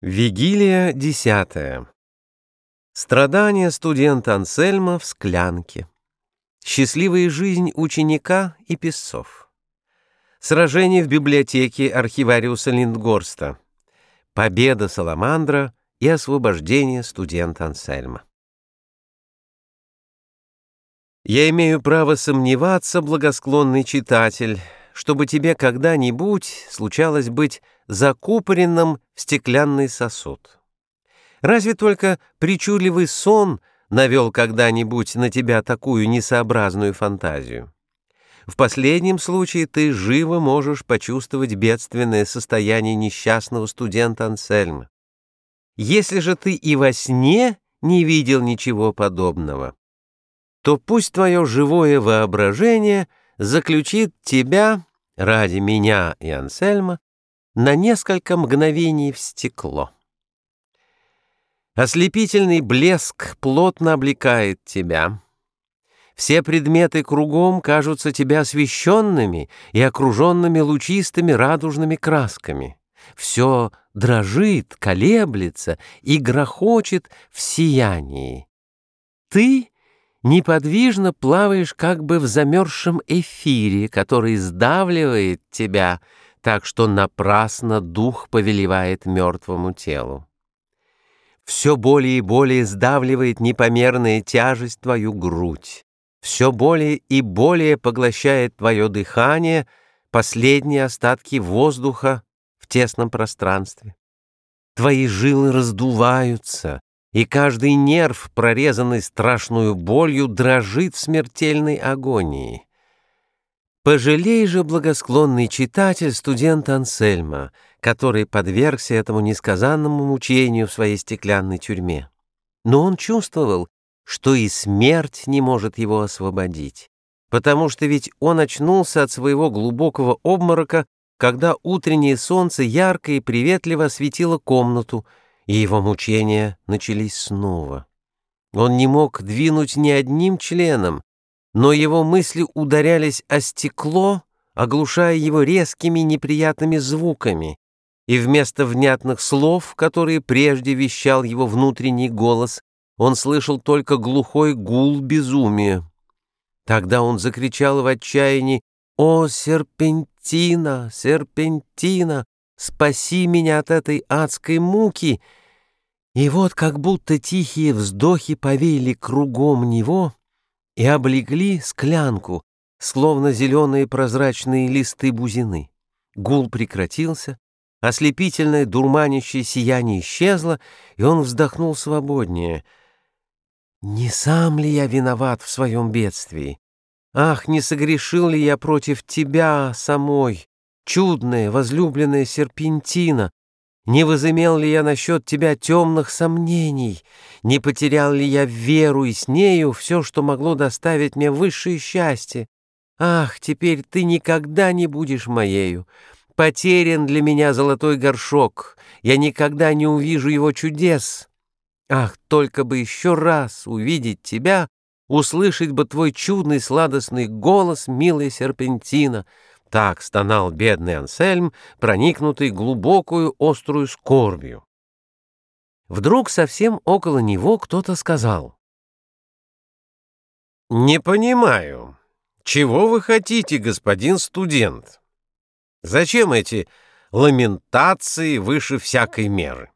Вигилия десятая. Страдания студента Ансельма в склянке. Счастливая жизнь ученика и песцов. Сражение в библиотеке архивариуса Линдгорста. Победа Саламандра и освобождение студента Ансельма. Я имею право сомневаться, благосклонный читатель, чтобы тебе когда-нибудь случалось быть закупоренным в стеклянный сосуд. Разве только причудливый сон навел когда-нибудь на тебя такую несообразную фантазию? В последнем случае ты живо можешь почувствовать бедственное состояние несчастного студента Ансельма. Если же ты и во сне не видел ничего подобного, то пусть твое живое воображение заключит тебя ради меня и Ансельма на несколько мгновений в стекло. Ослепительный блеск плотно облекает тебя. Все предметы кругом кажутся тебе освещенными и окруженными лучистыми радужными красками. Все дрожит, колеблется и грохочет в сиянии. Ты неподвижно плаваешь как бы в замерзшем эфире, который сдавливает тебя, так что напрасно дух повелевает мертвому телу. Все более и более сдавливает непомерная тяжесть твою грудь. Все более и более поглощает твое дыхание, последние остатки воздуха в тесном пространстве. Твои жилы раздуваются, и каждый нерв, прорезанный страшную болью, дрожит в смертельной агонии. Пожалей же, благосклонный читатель, студента Ансельма, который подвергся этому несказанному мучению в своей стеклянной тюрьме. Но он чувствовал, что и смерть не может его освободить, потому что ведь он очнулся от своего глубокого обморока, когда утреннее солнце ярко и приветливо осветило комнату, и его мучения начались снова. Он не мог двинуть ни одним членом, но его мысли ударялись о стекло, оглушая его резкими неприятными звуками, и вместо внятных слов, которые прежде вещал его внутренний голос, он слышал только глухой гул безумия. Тогда он закричал в отчаянии «О, серпентина, серпентина, спаси меня от этой адской муки!» И вот как будто тихие вздохи повеяли кругом него и облегли склянку, словно зеленые прозрачные листы бузины. Гул прекратился, ослепительное дурманящее сияние исчезло, и он вздохнул свободнее. «Не сам ли я виноват в своем бедствии? Ах, не согрешил ли я против тебя самой, чудная, возлюбленная серпентина, не возымел ли я насчет тебя темных сомнений? Не потерял ли я веру и с нею все, что могло доставить мне высшее счастье? Ах, теперь ты никогда не будешь моею. Потерян для меня золотой горшок. Я никогда не увижу его чудес. Ах, только бы еще раз увидеть тебя, услышать бы твой чудный сладостный голос, милая серпентина — так стонал бедный Ансельм, проникнутый глубокую острую скорбью. Вдруг совсем около него кто-то сказал. «Не понимаю, чего вы хотите, господин студент? Зачем эти ламентации выше всякой меры?»